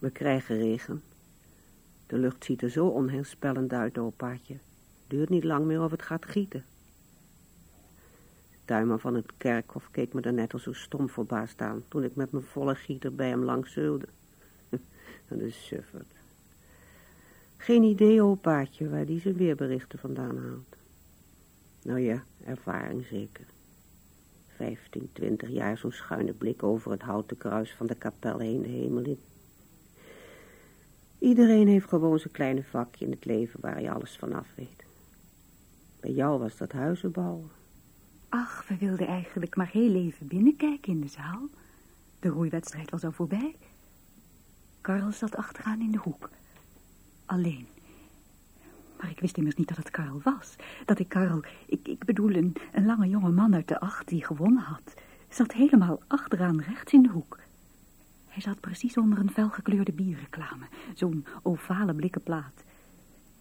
We krijgen regen. De lucht ziet er zo onheilspellend uit, opaatje. Duurt niet lang meer of het gaat gieten. De tuinman van het kerkhof keek me er net al zo stom verbaasd aan... toen ik met mijn volle gieter bij hem langs zeulde. De suffert. Geen idee, opaatje, waar die zijn weerberichten vandaan haalt. Nou ja, ervaring zeker. Vijftien, twintig jaar zo'n schuine blik over het houten kruis van de kapel heen de hemel in. Iedereen heeft gewoon zijn kleine vakje in het leven waar hij alles vanaf weet. Bij jou was dat huizen bouwen. Ach, we wilden eigenlijk maar heel even binnenkijken in de zaal. De roeiwedstrijd was al voorbij. Karl zat achteraan in de hoek. Alleen. Maar ik wist immers niet dat het Karl was. Dat ik Karl, ik, ik bedoel een, een lange jonge man uit de acht die gewonnen had, zat helemaal achteraan rechts in de hoek. Hij zat precies onder een felgekleurde bierreclame, zo'n ovale blikken plaat.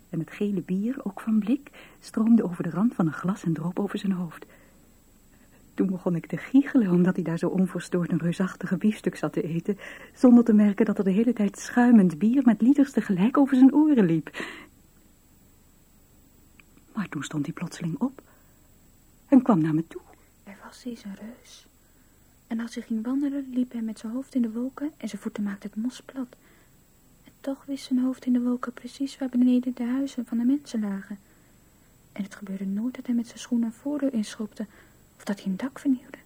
En het gele bier, ook van blik, stroomde over de rand van een glas en droop over zijn hoofd. Toen begon ik te giechelen, omdat hij daar zo onverstoord een reusachtige biefstuk zat te eten, zonder te merken dat er de hele tijd schuimend bier met liters tegelijk over zijn oren liep. Maar toen stond hij plotseling op en kwam naar me toe. Er was eens een reus. En als hij ging wandelen, liep hij met zijn hoofd in de wolken en zijn voeten maakten het mos plat. En toch wist zijn hoofd in de wolken precies waar beneden de huizen van de mensen lagen. En het gebeurde nooit dat hij met zijn schoenen een voordeur inschopte of dat hij een dak vernieuwde.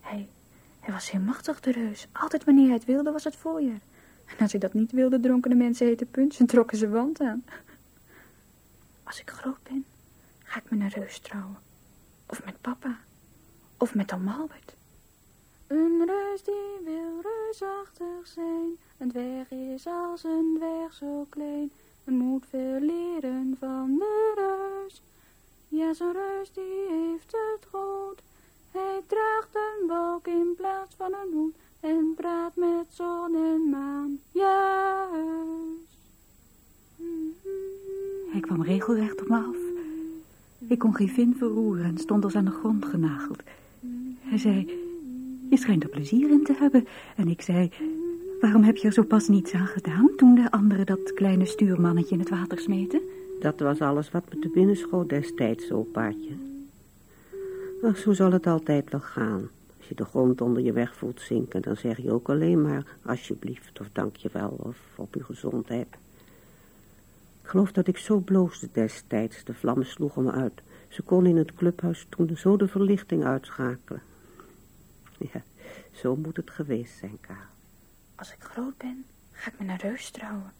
Hij, hij was heel machtig, de reus. Altijd wanneer hij het wilde, was het voorjaar. En als hij dat niet wilde, dronken de mensen hete punch en trokken ze wand aan. Als ik groot ben, ga ik met een reus trouwen. Of met papa. Of met Albert. Een reus die wil reusachtig zijn. Een dwerg is als een dwerg zo klein. En moet veel leren van de reus. Ja, zo'n reus die heeft het goed. Hij draagt een wolk in plaats van een hoed. En praat met zon en maan. Juist. Hij kwam regelrecht op me af. Ik kon geen vin verroeren en stond als aan de grond genageld. Hij zei, je schijnt er plezier in te hebben. En ik zei, waarom heb je er zo pas niets aan gedaan... toen de anderen dat kleine stuurmannetje in het water smeten? Dat was alles wat me te binnen schoot destijds, opaatje. Ach, zo zal het altijd wel gaan. Als je de grond onder je weg voelt zinken, dan zeg je ook alleen maar alsjeblieft of dankjewel of op je gezondheid. Ik geloof dat ik zo bloosde destijds. De vlammen sloegen me uit. Ze kon in het clubhuis toen zo de verlichting uitschakelen. Ja, zo moet het geweest zijn, Karel. Als ik groot ben, ga ik met een reus trouwen.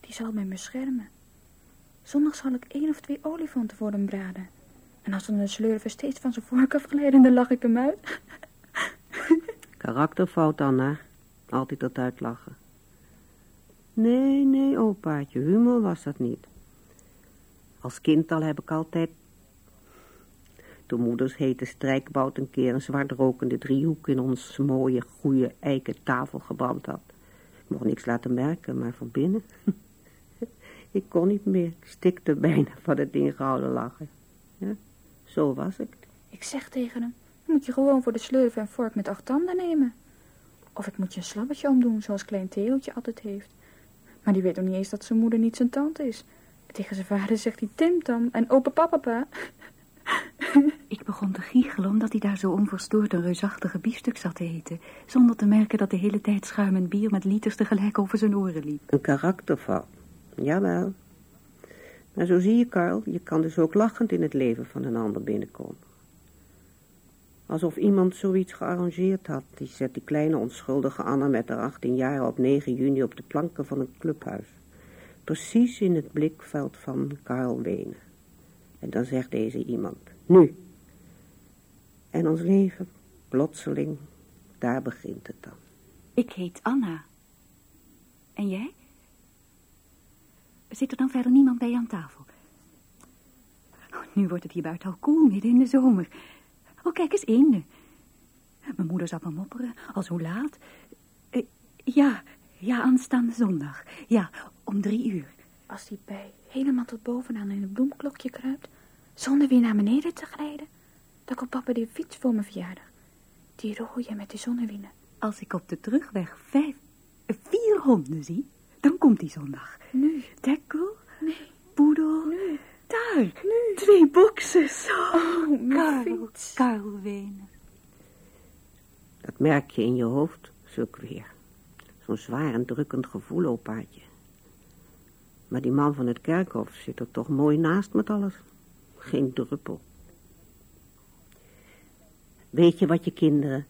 Die zal mij beschermen. Zondag zal ik één of twee olifanten voor hem braden. En als dan de slurven steeds van zijn vork afglijden, dan lach ik hem uit. Karakterfout, Anna. Altijd dat uitlachen. Nee, nee, opaatje, humor was dat niet. Als kind al heb ik altijd... Toen moeders hete strijkbout een keer een zwart rokende driehoek in ons mooie, goede eiken tafel gebrand had. Ik mocht niks laten merken, maar van binnen... ik kon niet meer, ik stikte bijna van het ingehouden lachen. Ja, zo was ik. Ik zeg tegen hem, dan moet je gewoon voor de slurven en vork met acht tanden nemen. Of ik moet je een slabbetje omdoen, zoals klein Theootje altijd heeft. Maar die weet nog niet eens dat zijn moeder niet zijn tante is. Tegen zijn vader zegt hij Timtam en opa papapa. Ik begon te giechelen omdat hij daar zo onverstoord een reusachtige biefstuk zat te eten. Zonder te merken dat de hele tijd schuimend bier met liters tegelijk over zijn oren liep. Een karakterval. Jawel. Maar zo zie je, Karl, je kan dus ook lachend in het leven van een ander binnenkomen. Alsof iemand zoiets gearrangeerd had. Die zet die kleine onschuldige Anna met haar 18 jaar op 9 juni op de planken van een clubhuis. Precies in het blikveld van Karl Wenen. En dan zegt deze iemand, nu. En ons leven, plotseling, daar begint het dan. Ik heet Anna. En jij? Zit er dan verder niemand bij je aan tafel? Oh, nu wordt het hier buiten al koel, midden in de zomer. Oh, kijk eens, eenden. Mijn moeder zat me mopperen, al zo laat. Eh, ja, ja, aanstaande zondag. Ja, om drie uur. Als die bij helemaal tot bovenaan in het bloemklokje kruipt, zonder weer naar beneden te glijden, dan komt papa die fiets voor mijn verjaardag. Die rode met die zonnewielen. Als ik op de terugweg vijf, Vier honden, zie. Dan komt die zondag. Nu. Dekkel, Nee. poedel. Nu. Daar, twee boxers. Oh, mijn Karel, fiets. Karel Wenen. Dat merk je in je hoofd, zulk weer. Zo'n zwaar en drukkend gevoel, opaatje. Maar die man van het kerkhof zit er toch mooi naast met alles. Geen druppel. Weet je wat je kinderen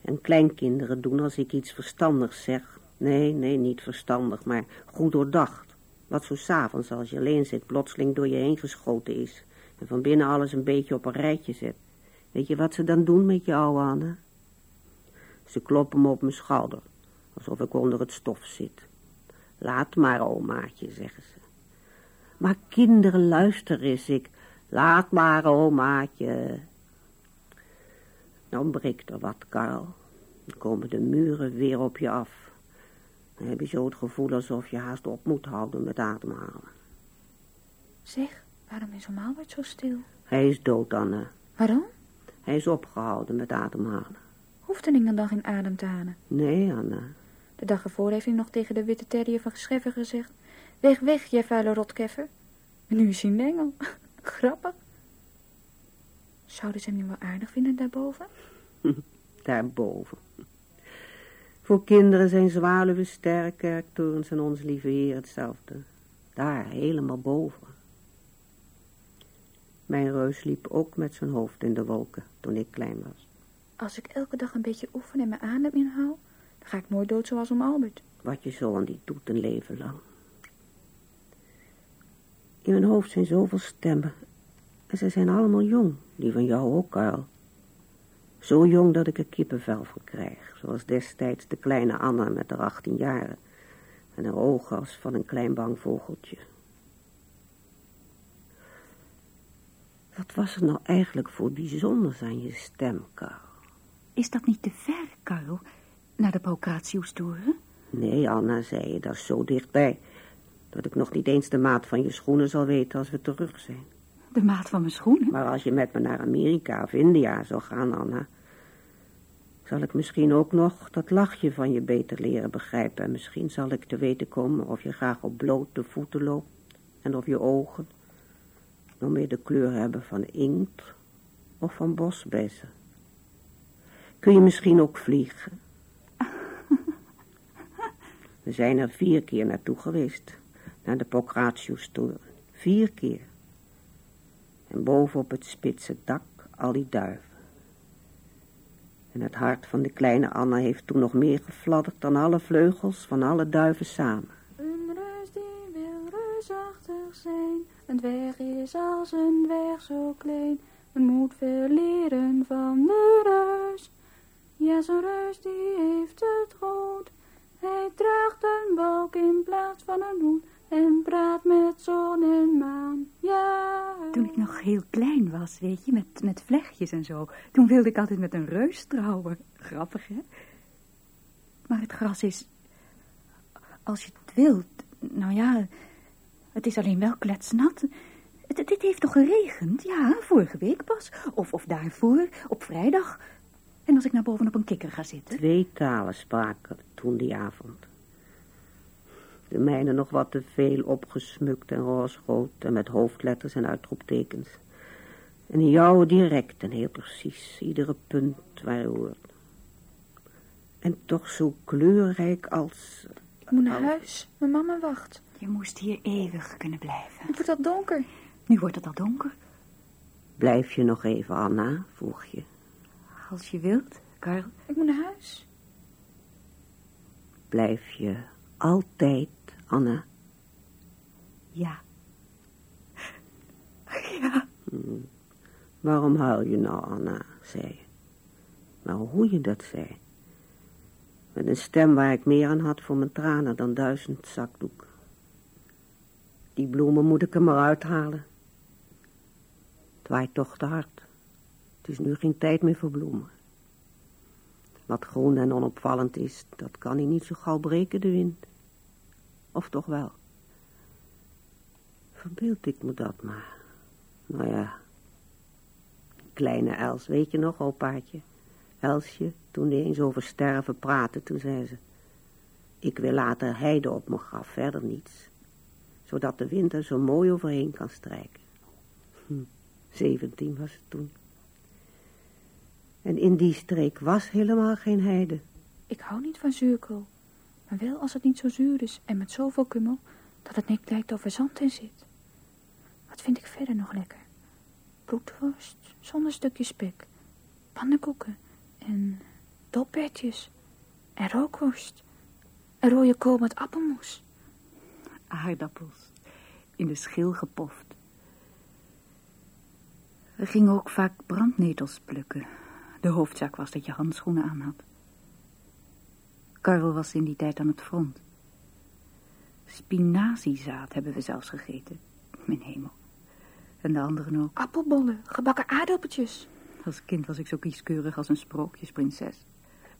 en kleinkinderen doen als ik iets verstandigs zeg? Nee, nee, niet verstandig, maar goed doordacht. Wat zo s'avonds als je alleen zit plotseling door je heen geschoten is. En van binnen alles een beetje op een rijtje zet. Weet je wat ze dan doen met je ouwe Anne? Ze kloppen me op mijn schouder, alsof ik onder het stof zit. Laat maar, omaatje, zeggen ze. Maar kinderen, luister eens, ik. Laat maar, omaatje. Dan breekt er wat, Karl. Dan komen de muren weer op je af. Dan heb je zo het gevoel alsof je haast op moet houden met ademhalen. Zeg, waarom is om Albert zo stil? Hij is dood, Anne. Waarom? Hij is opgehouden met ademhalen. Hoefde ik dan geen adem te halen? Nee, Anne. De dag ervoor heeft hij nog tegen de witte terrier van Gescheffer gezegd... Weg, weg, jij vuile rotkeffer. En nu is hij een engel. Grappig. Zouden ze hem nu wel aardig vinden daarboven? Daarboven. Voor kinderen zijn zwaluwen, sterren, kerktorens en onze lieve Heer hetzelfde. Daar, helemaal boven. Mijn reus liep ook met zijn hoofd in de wolken toen ik klein was. Als ik elke dag een beetje oefen en mijn adem inhoud... dan ga ik nooit dood zoals om Albert. Wat je zo aan die doet een leven lang. In mijn hoofd zijn zoveel stemmen. En ze zijn allemaal jong. Die van jou ook, Karl. Zo jong dat ik er kippenvel van krijg. Zoals destijds de kleine Anna met haar 18 jaren. En haar ogen als van een klein bang vogeltje. Wat was er nou eigenlijk voor bijzonders aan je stem, Karl? Is dat niet te ver, Karel? Naar de Paucatius-toren? Nee, Anna, zei je, dat is zo dichtbij. Dat ik nog niet eens de maat van je schoenen zal weten als we terug zijn. De maat van mijn schoenen? Maar als je met me naar Amerika of India zou gaan, Anna... zal ik misschien ook nog dat lachje van je beter leren begrijpen. En misschien zal ik te weten komen of je graag op blote voeten loopt. En of je ogen nog meer de kleur hebben van inkt of van bosbessen. Kun je misschien ook vliegen? We zijn er vier keer naartoe geweest. Naar de Pocratius-toren. Vier keer. En boven op het spitse dak al die duiven. En het hart van de kleine Anna heeft toen nog meer gefladderd dan alle vleugels van alle duiven samen. Een reus die wil reusachtig zijn. Een dwerg is als een dwerg zo klein. Men moet veel leren van de reus. Ja, zo'n reus die heeft het goed. Hij draagt een balk in plaats van een hoed. En praat met zon en maan. Ja. Toen ik nog heel klein was, weet je, met, met vlechtjes en zo. Toen wilde ik altijd met een reus trouwen. Grappig, hè? Maar het gras is... Als je het wilt... Nou ja, het is alleen wel kletsnat. Het- Dit heeft toch geregend? Ja, vorige week pas. Of, of daarvoor, op vrijdag. En als ik naar boven op een kikker ga zitten... Twee talen spraken toen die avond. De mijne nog wat te veel opgesmukt en roosrood en met hoofdletters en uitroeptekens. En die jouwe direct en heel precies, iedere punt waar je hoort. En toch zo kleurrijk als... Ik moet naar als- huis. Mijn mama wacht. Je moest hier eeuwig kunnen blijven. Het wordt al donker. Nu wordt het al donker. Blijf je nog even, Anna, vroeg je. Als je wilt, Karl. Ik moet naar huis. Blijf je altijd, Anna. Ja. Ja. Waarom huil je nou, Anna, zei je. Maar hoe je dat zei. Met een stem waar ik meer aan had voor mijn tranen dan duizend zakdoeken. Die bloemen moet ik er maar uithalen. Het waait toch te hard. Het is nu geen tijd meer voor bloemen. Wat groen en onopvallend is, dat kan hij niet zo gauw breken, de wind. Of toch wel? Verbeeld ik me dat maar. Nou ja, Kleine Els, weet je nog, opaatje? Elsje, toen die eens over sterven praatte, toen zei ze... Ik wil later heide op mijn graf, verder niets. Zodat de wind er zo mooi overheen kan strijken. Hm, zeventien was het toen. En in die streek was helemaal geen heide. Ik hou niet van zuurkool. Maar wel als het niet zo zuur is en met zoveel kummel dat het net lijkt of er zand in zit. Wat vind ik verder nog lekker? Bloedworst zonder stukje spek. Pannenkoeken en doppertjes en rookworst. En rode kool met appelmoes. Aardappels, in de schil gepoft. We gingen ook vaak brandnetels plukken. De hoofdzaak was dat je handschoenen aan had. Karel was in die tijd aan het front. Spinaziezaad hebben we zelfs gegeten. Mijn hemel. En de anderen ook. Appelbollen, gebakken aardappeltjes. Als kind was ik zo kieskeurig als een sprookjesprinses.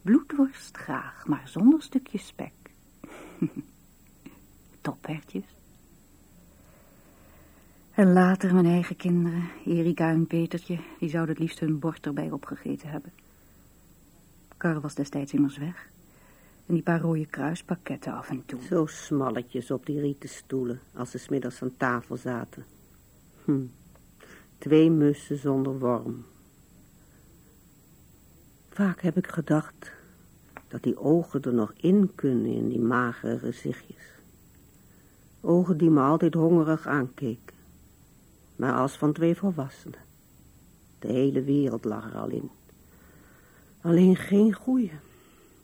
Bloedworst graag, maar zonder stukjes spek. Toppertjes. En later mijn eigen kinderen, Erika en Petertje, die zouden het liefst hun bord erbij opgegeten hebben. Karl was destijds immers weg. En die paar rode kruispakketten af en toe. Zo smalletjes op die rieten stoelen, als ze smiddags aan tafel zaten. Hm. Twee mussen zonder worm. Vaak heb ik gedacht dat die ogen er nog in kunnen in die magere gezichtjes. Ogen die me altijd hongerig aankeken. Maar als van twee volwassenen. De hele wereld lag er al in. Alleen geen goeie.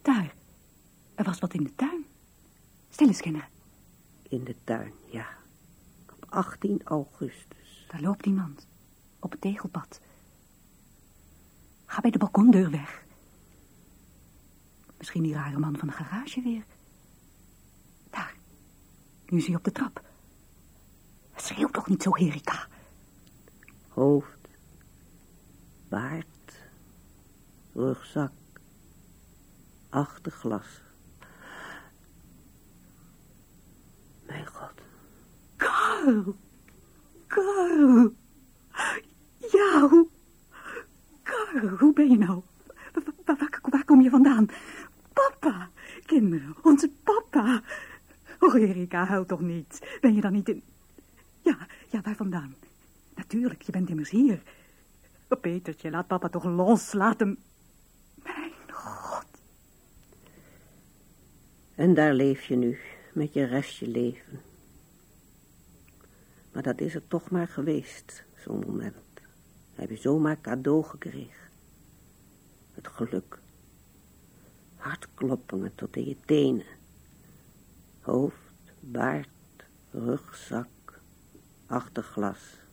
Daar, er was wat in de tuin. Stil eens, kinderen. In de tuin, ja. Op 18 augustus. Daar loopt iemand. Op het tegelpad. Ga bij de balkondeur weg. Misschien die rare man van de garage weer. Daar. Nu is hij op de trap. Schreeuw toch niet zo, Erika. Hoofd. Baard. Rugzak. Achterglas. Mijn god. Karl. Karl. Ja, hoe... Karl, hoe ben je nou? Waar, kom je vandaan? Papa, kinderen, onze papa. Oh, Erika, huil toch niet. Ben je dan niet in... Ja, ja, waar vandaan? Natuurlijk, je bent immers hier. Oh, Petertje, laat papa toch los, laat hem... Mijn god. En daar leef je nu, met je restje leven. Maar dat is er toch maar geweest, zo'n moment. Heb je zomaar cadeau gekregen. Het geluk. Hartkloppingen tot in je tenen. Hoofd, baard, rugzak, achterglas.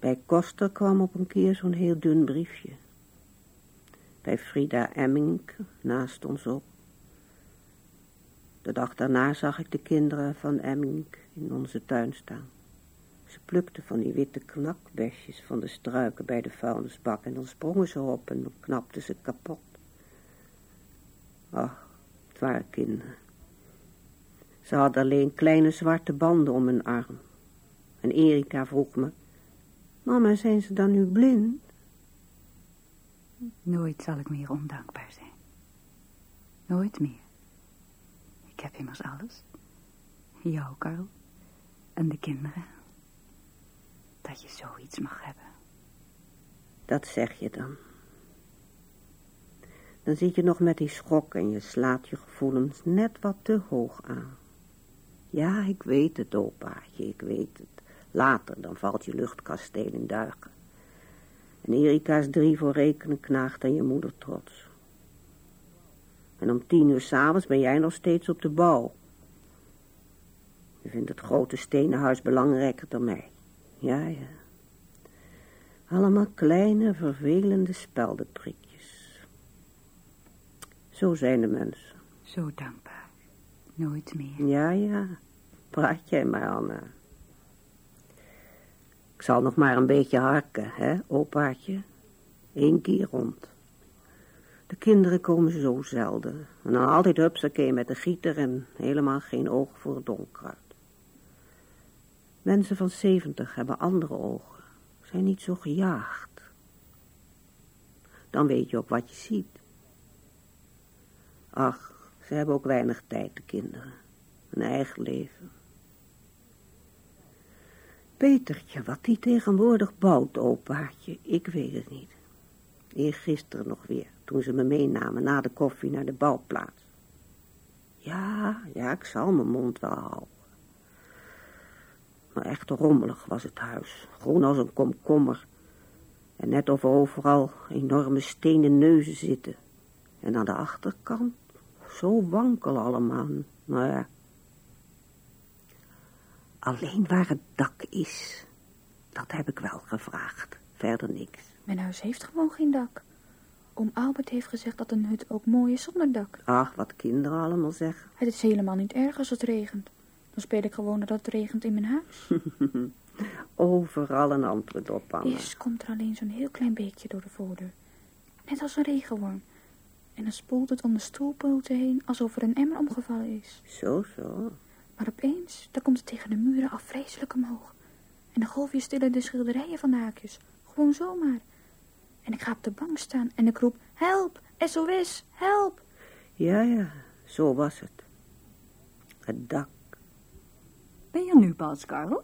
Bij Koster kwam op een keer zo'n heel dun briefje. Bij Frida Emmink, naast ons op. De dag daarna zag ik de kinderen van Emmink in onze tuin staan. Ze plukten van die witte knakbesjes van de struiken bij de vuilnisbak en dan sprongen ze op en dan knapten ze kapot. Ach, het waren kinderen. Ze hadden alleen kleine zwarte banden om hun arm. En Erika vroeg me, mama, zijn ze dan nu blind? Nooit zal ik meer ondankbaar zijn. Nooit meer. Ik heb immers alles. Jou, Karl. En de kinderen. Dat je zoiets mag hebben. Dat zeg je dan. Dan zit je nog met die schok en je slaat je gevoelens net wat te hoog aan. Ja, ik weet het, opaatje, ik weet het. Later, dan valt je luchtkasteel in duigen. En Erika's drie voor rekenen knaagt aan je moeder trots. En om tien uur s'avonds ben jij nog steeds op de bouw. Je vindt het grote stenen huis belangrijker dan mij. Ja, ja. Allemaal kleine, vervelende speldenprikjes. Zo zijn de mensen. Zo dankbaar. Nooit meer. Ja, ja. Praat jij maar, Anna. Ik zal nog maar een beetje harken, hè, opaatje? Eén keer rond. De kinderen komen zo zelden. En dan altijd hupsakee met de gieter en helemaal geen oog voor het onkruid. Mensen van zeventig hebben andere ogen, zijn niet zo gejaagd. Dan weet je ook wat je ziet. Ach, ze hebben ook weinig tijd, de kinderen. Een eigen leven. Petertje, wat die tegenwoordig bouwt, opaatje, ik weet het niet. Eergisteren nog weer, toen ze me meenamen na de koffie naar de bouwplaats. Ja, ja, ik zal mijn mond wel houden. Maar echt rommelig was het huis, groen als een komkommer. En net of er overal enorme stenen neuzen zitten. En aan de achterkant zo wankel allemaal. Nou ja. Alleen waar het dak is, dat heb ik wel gevraagd. Verder niks. Mijn huis heeft gewoon geen dak. Oom Albert heeft gezegd dat een hut ook mooi is zonder dak. Ach, wat kinderen allemaal zeggen. Het is helemaal niet erg als het regent. Dan speel ik gewoon dat het regent in mijn huis. Overal een antwoord op, Anna. Eerst komt er alleen zo'n heel klein beekje door de voordeur. Net als een regenworm. En dan spoelt het om de stoelpoten heen alsof er een emmer omgevallen is. Zo, zo. Maar opeens, dan komt het tegen de muren af vreselijk omhoog. En de golfjes stillen de schilderijen van de haakjes. Gewoon zomaar. En ik ga op de bank staan en ik roep, help, SOS, help. Ja, ja, zo was het. Het dak. Ben je nu pas, Karel?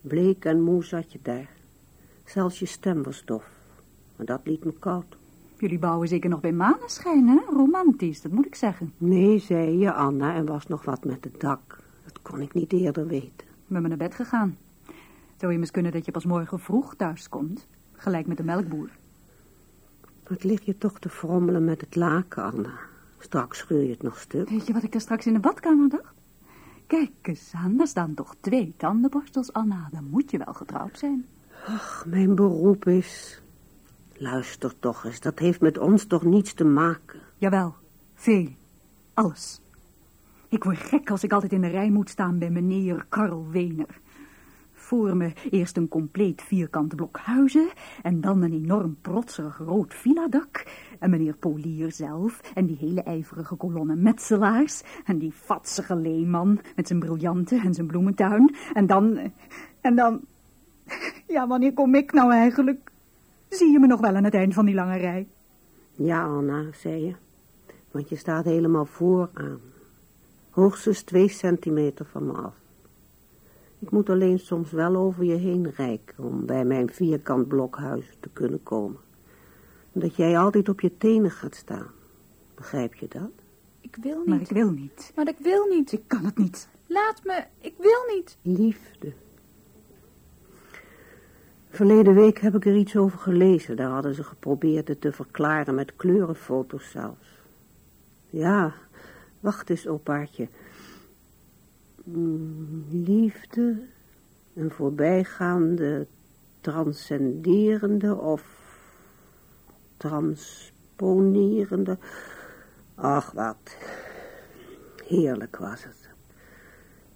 Bleek en moe zat je daar. Zelfs je stem was dof. Maar dat liet me koud. Jullie bouwen zeker nog bij maneschijn, hè? Romantisch, dat moet ik zeggen. Nee, zei je, Anna, en was nog wat met het dak. Kon ik niet eerder weten. Ik ben maar naar bed gegaan. Zou immers kunnen dat je pas morgen vroeg thuis komt. Gelijk met de melkboer. Wat lig je toch te frommelen met het laken, Anna? Straks scheur je het nog stuk. Weet je wat ik daar straks in de badkamer dacht? Kijk eens aan, daar staan toch twee tandenborstels, Anna. Dan moet je wel getrouwd zijn. Ach, mijn beroep is... Luister toch eens, dat heeft met ons toch niets te maken. Jawel, veel. Alles. Ik word gek als ik altijd in de rij moet staan bij meneer Karl Wener. Voor me eerst een compleet vierkant blok huizen... en dan een enorm protserig rood villadak... en meneer Polier zelf... en die hele ijverige kolonne metselaars... en die vatsige leeman met zijn briljanten en zijn bloementuin... en dan... en dan... Ja, wanneer kom ik nou eigenlijk? Zie je me nog wel aan het eind van die lange rij? Ja, Anna, zei je. Want je staat helemaal vooraan. Hoogstens twee centimeter van me af. Ik moet alleen soms wel over je heen reiken om bij mijn vierkant blokhuis te kunnen komen. Omdat jij altijd op je tenen gaat staan. Begrijp je dat? Ik wil niet. Maar ik wil niet. Maar ik wil niet. Ik kan het niet. Laat me. Ik wil niet. Liefde. Verleden week heb ik er iets over gelezen. Daar hadden ze geprobeerd het te verklaren met kleurenfoto's zelfs. Ja, wacht eens, opaatje. Mm, Liefde, een voorbijgaande, transcenderende of transponerende. Ach, wat. Heerlijk was het.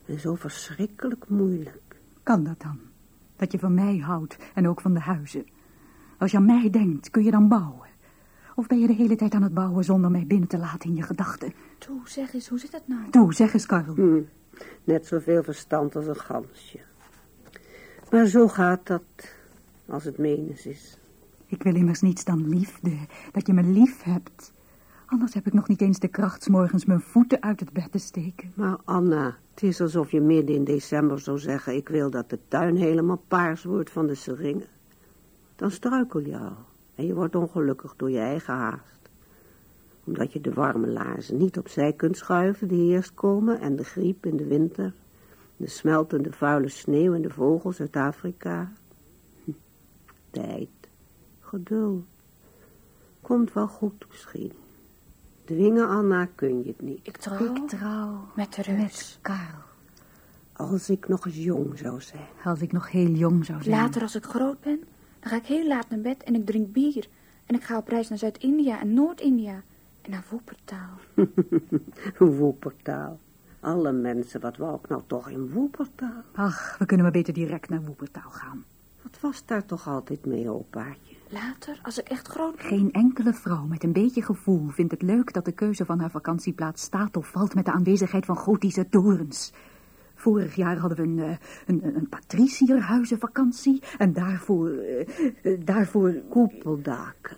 En zo verschrikkelijk moeilijk. Kan dat dan? Dat je van mij houdt en ook van de huizen. Als je aan mij denkt, kun je dan bouwen? Of ben je de hele tijd aan het bouwen zonder mij binnen te laten in je gedachten? Toe, zeg eens, hoe zit dat nou? Toe, zeg eens, Karel. Hm, net zoveel verstand als een gansje. Maar zo gaat dat als het menens is. Ik wil immers niets dan liefde, dat je me lief hebt. Anders heb ik nog niet eens de kracht 's morgens mijn voeten uit het bed te steken. Maar Anna, het is alsof je midden in december zou zeggen... ik wil dat de tuin helemaal paars wordt van de seringen. Dan struikel je al en je wordt ongelukkig door je eigen haast. Omdat je de warme laarzen niet opzij kunt schuiven die eerst komen... en de griep in de winter, de smeltende vuile sneeuw en de vogels uit Afrika. Hm, Tijd, geduld. Komt wel goed misschien. Dwingen, Anna, kun je het niet. Ik trouw Ik trouw met de reus. met Karel. Als ik nog eens jong zou zijn. Als ik nog heel jong zou zijn. Later als ik groot ben, dan ga ik heel laat naar bed en ik drink bier. En ik ga op reis naar Zuid-India en Noord-India. En naar Woepertaal. Woepertaal. Alle mensen, wat wou ik nou toch in Woepertaal? Ach, we kunnen maar beter direct naar Woepertaal gaan. Wat was daar toch altijd mee, opaatje? Later, als ik echt groot ben. Geen enkele vrouw met een beetje gevoel vindt het leuk dat de keuze van haar vakantieplaats staat of valt met de aanwezigheid van gotische torens. Vorig jaar hadden we een, eh, een, een patricierhuizenvakantie en daarvoor, eh, eh, daarvoor Koepeldaken.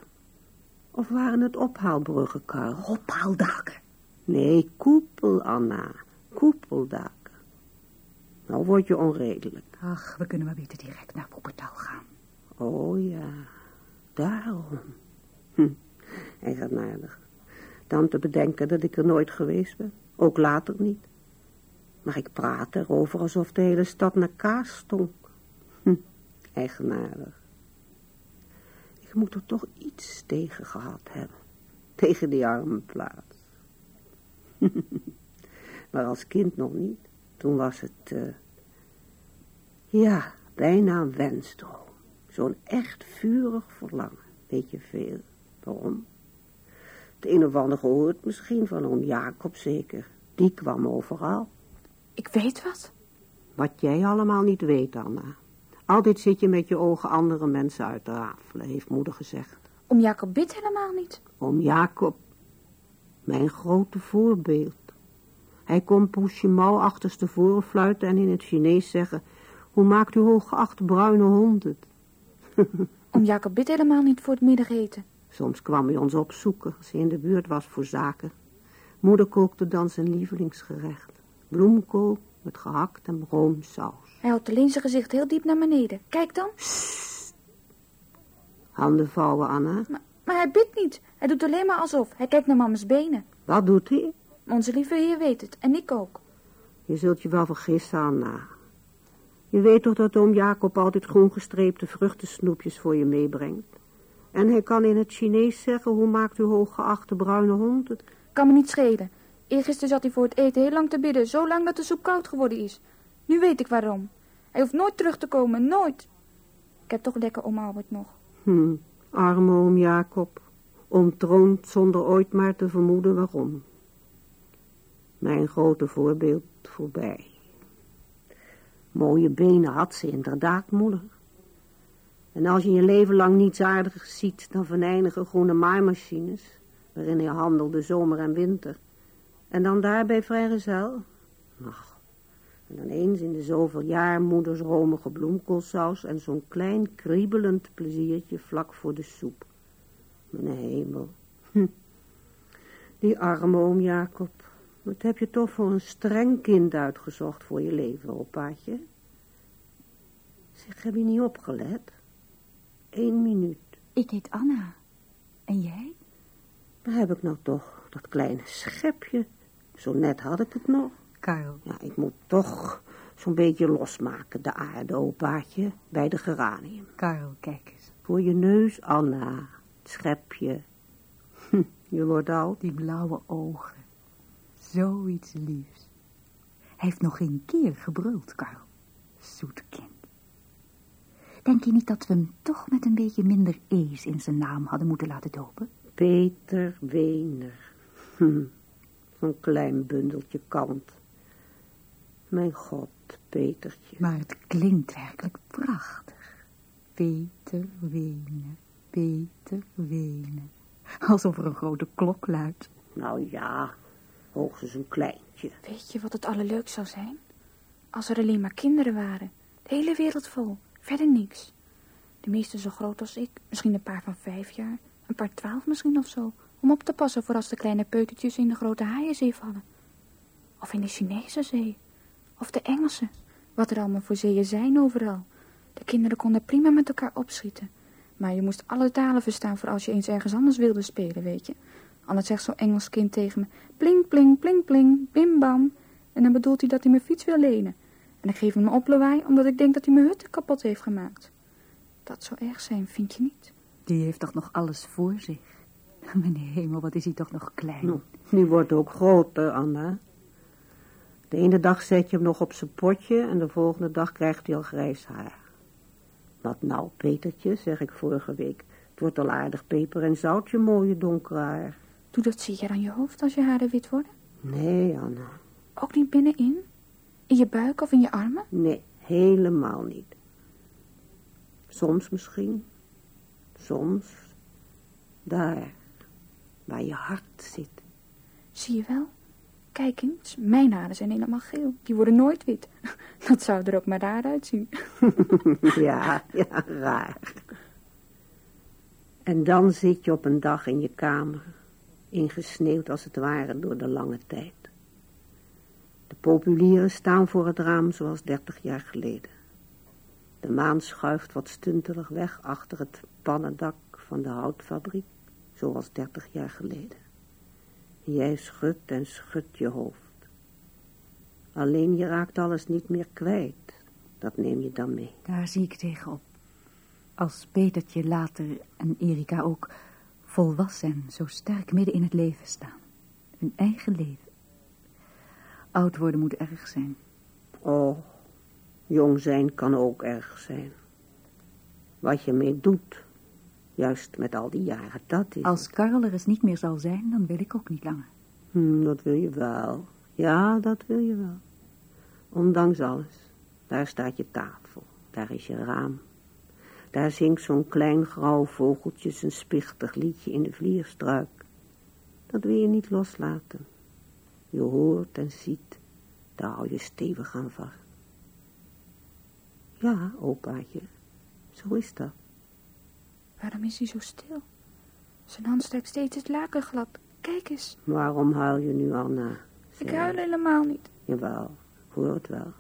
Of waren het ophaalbruggen, Karl? ophaaldaken. Nee, koepel, Anna. Koepeldaken. Nou word je onredelijk. Ach, we kunnen maar beter direct naar Poepertal gaan. Oh ja, daarom. Hm, eigenaardig. Dan te bedenken dat ik er nooit geweest ben. Ook later niet. Maar ik praat erover alsof de hele stad naar kaas stonk. Hm, eigenaardig. Ik moet er toch iets tegen gehad hebben. Tegen die arme plaats. maar als kind nog niet. Toen was het, uh, ja, bijna een wensdroom. Zo'n echt vurig verlangen. Weet je veel waarom? Het een of ander gehoord misschien van oom Jacob zeker. Die kwam overal. Ik weet wat. Wat jij allemaal niet weet, Anna. Altijd zit je met je ogen andere mensen uit te rafelen, heeft moeder gezegd. Oom Jacob bidt helemaal niet. Oom Jacob, mijn grote voorbeeld. Hij kon Pouchimau achterstevoren fluiten en in het Chinees zeggen... Hoe maakt u hooggeachte bruine hond het? Oom Jacob bidt helemaal niet voor het middageten. Soms kwam hij ons opzoeken als hij in de buurt was voor zaken. Moeder kookte dan zijn lievelingsgerecht. Bloemkool met gehakt en roomsaus. Hij houdt alleen zijn gezicht heel diep naar beneden. Kijk dan. Sst. Handen vouwen, Anna. Maar, maar hij bidt niet. Hij doet alleen maar alsof. Hij kijkt naar mama's benen. Wat doet hij? Onze lieve heer weet het. En ik ook. Je zult je wel vergissen, Anna. Je weet toch dat oom Jacob altijd groen gestreepte vruchtensnoepjes voor je meebrengt? En hij kan in het Chinees zeggen, hoe maakt uw hooggeachte bruine hond het? Kan me niet schelen. Eergisteren zat hij voor het eten heel lang te bidden, zo lang dat de soep koud geworden is. Nu weet ik waarom. Hij hoeft nooit terug te komen, nooit. Ik heb toch lekker oom Albert nog. Hm, arme oom Jacob. Ontroond zonder ooit maar te vermoeden waarom. Mijn grote voorbeeld voorbij. Mooie benen had ze inderdaad, moeder. En als je je leven lang niets aardigs ziet dan venijnige groene maaimachines, waarin je handelde zomer en winter, en dan daarbij vrijgezel, ach, en dan eens in de zoveel jaar moeders romige bloemkoolsaus en zo'n klein kriebelend pleziertje vlak voor de soep. Mijn hemel. Hm. Die arme oom Jacob. Wat heb je toch voor een streng kind uitgezocht voor je leven, opaatje? Zeg, heb je niet opgelet? Eén minuut. Ik heet Anna. En jij? Waar heb ik nou toch dat kleine schepje? Zo net had ik het nog. Karel. Ja, ik moet toch zo'n beetje losmaken, de aarde, opaatje, bij de geranium. Karel, kijk eens. Voor je neus, Anna, het schepje. Hm, je wordt oud. Die blauwe ogen. Zoiets liefs. Hij heeft nog geen keer gebruld, Karel. Zoet kind. Denk je niet dat we hem toch met een beetje minder ees in zijn naam hadden moeten laten dopen? Peter Wener. Hm, Zo'n klein bundeltje kant. Mijn god, Petertje. Maar het klinkt werkelijk prachtig. Peter Wener, Peter Wener. Alsof er een grote klok luidt. Nou ja, hoogstens een kleintje. Weet je wat het allerleukst zou zijn? Als er alleen maar kinderen waren. De hele wereld vol. Verder niks. De meeste zo groot als ik. Misschien een paar van vijf jaar. Een paar twaalf misschien of zo. Om op te passen voor als de kleine peutertjes in de grote haaienzee vallen. Of in de Chinese zee. Of de Engelse. Wat er allemaal voor zeeën zijn overal. De kinderen konden prima met elkaar opschieten. Maar je moest alle talen verstaan voor als je eens ergens anders wilde spelen, weet je. Anders zegt zo'n Engels kind tegen me... Pling, pling, pling, pling, bim, bam. En dan bedoelt hij dat hij mijn fiets wil lenen. En ik geef hem een oplawaai omdat ik denk dat hij mijn hut kapot heeft gemaakt. Dat zou erg zijn, vind je niet? Die heeft toch nog alles voor zich. Mijn hemel, wat is hij toch nog klein. Nou, nu wordt ook groter, Anna. De ene dag zet je hem nog op zijn potje en de volgende dag krijgt hij al grijs haar. Wat nou, Petertje, zeg ik vorige week. Het wordt al aardig peper en zoutje, mooie donkere haar. Doe dat zeer aan je hoofd als je haren wit worden? Nee, Anna. Ook niet binnenin? In je buik of in je armen? Nee, helemaal niet. Soms misschien. Soms. Daar, waar je hart zit. Zie je wel? Kijk eens, mijn haren zijn helemaal geel. Die worden nooit wit. Dat zou er ook maar raar uitzien. ja, ja, raar. En dan zit je op een dag in je kamer. ingesneeuwd als het ware door de lange tijd. De populieren staan voor het raam zoals dertig jaar geleden. De maan schuift wat stuntelig weg achter het pannendak van de houtfabriek, zoals dertig jaar geleden. Jij schudt en schudt je hoofd. Alleen je raakt alles niet meer kwijt. Dat neem je dan mee. Daar zie ik tegenop. Als Petertje later en Erika ook volwassen en zo sterk midden in het leven staan. Hun eigen leven. Oud worden moet erg zijn. Oh, jong zijn kan ook erg zijn. Wat je mee doet, juist met al die jaren, dat is... Als Karel er eens niet meer zal zijn, dan wil ik ook niet langer. Hm, dat wil je wel. Ja, dat wil je wel. Ondanks alles. Daar staat je tafel. Daar is je raam. Daar zingt zo'n klein grauw vogeltje zijn spichtig liedje in de vlierstruik. Dat wil je niet loslaten. Je hoort en ziet, daar hou je stevig aan vast. Ja, opaatje, zo is dat. Waarom is hij zo stil? Zijn hand strijkt steeds het laken glad. Kijk eens. Waarom huil je nu, Anna? Ik huil helemaal niet. Jawel, hoor het wel.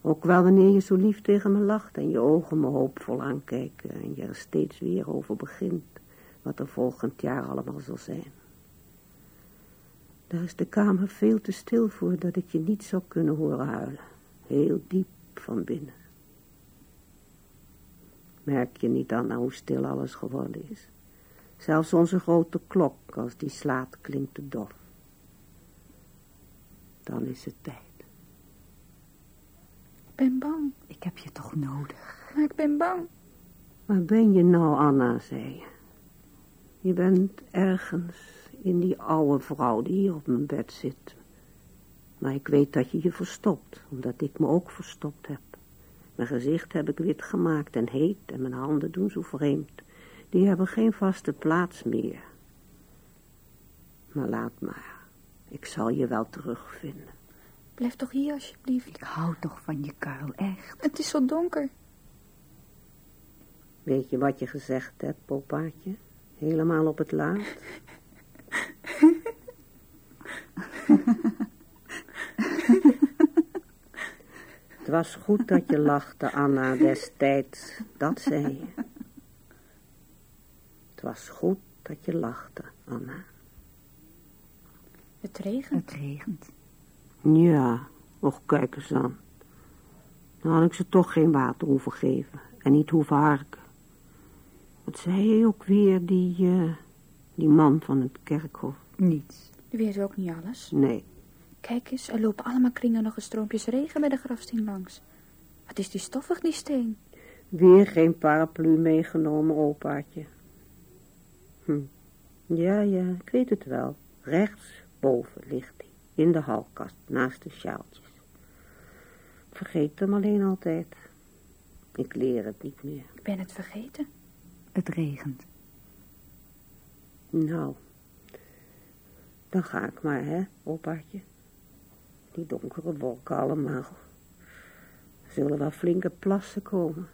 Ook wel wanneer je zo lief tegen me lacht en je ogen me hoopvol aankijken en je er steeds weer over begint wat er volgend jaar allemaal zal zijn. Daar is de kamer veel te stil voor dat ik je niet zou kunnen horen huilen. Heel diep van binnen. Merk je niet aan hoe stil alles geworden is? Zelfs onze grote klok, als die slaat, klinkt te dof. Dan is het tijd. Ik ben bang. Ik heb je toch nodig. Maar ik ben bang. Waar ben je nou, Anna, zei je. Je bent ergens in die oude vrouw die hier op mijn bed zit. Maar ik weet dat je je verstopt, omdat ik me ook verstopt heb. Mijn gezicht heb ik wit gemaakt en heet en mijn handen doen zo vreemd. Die hebben geen vaste plaats meer. Maar laat maar, ik zal je wel terugvinden. Blijf toch hier alsjeblieft. Ik hou toch van je, Karel, echt. Het is zo donker. Weet je wat je gezegd hebt, popaatje? Helemaal op het laat? het was goed dat je lachte, Anna, destijds. Dat zei je. Het was goed dat je lachte, Anna. Het regent. Het regent. Ja, och, kijk eens aan. Dan had ik ze toch geen water hoeven geven en niet hoeven harken. Wat zei je ook weer, die, eh, die man van het kerkhof? Niets. U weet ook niet alles. Nee, Kijk eens, er lopen allemaal kringen nog eens stroompjes regen bij de grafsteen langs. Wat is die stoffig, die steen? weer geen paraplu meegenomen, opaatje. Hm. Ja, ja, ik weet het wel. Rechtsboven ligt hij, in de halkast, naast de sjaaltjes. Ik vergeet hem alleen altijd. Ik leer het niet meer. Ik ben het vergeten. Het regent. Nou, dan ga ik maar, hè, opaatje. Die donkere wolken allemaal. Er zullen wel flinke plassen komen.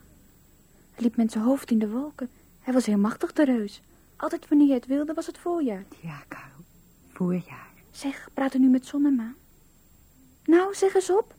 Hij liep met zijn hoofd in de wolken. Hij was heel machtig, de reus. Altijd wanneer hij het wilde, was het voorjaar. Ja, Karel. Voorjaar. Zeg, praat er nu met zon en maan? Nou, zeg eens op.